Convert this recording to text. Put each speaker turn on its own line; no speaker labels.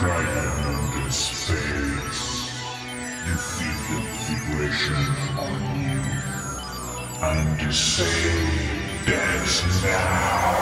triumph into space. You feel the vibration on you. And you say, dance now!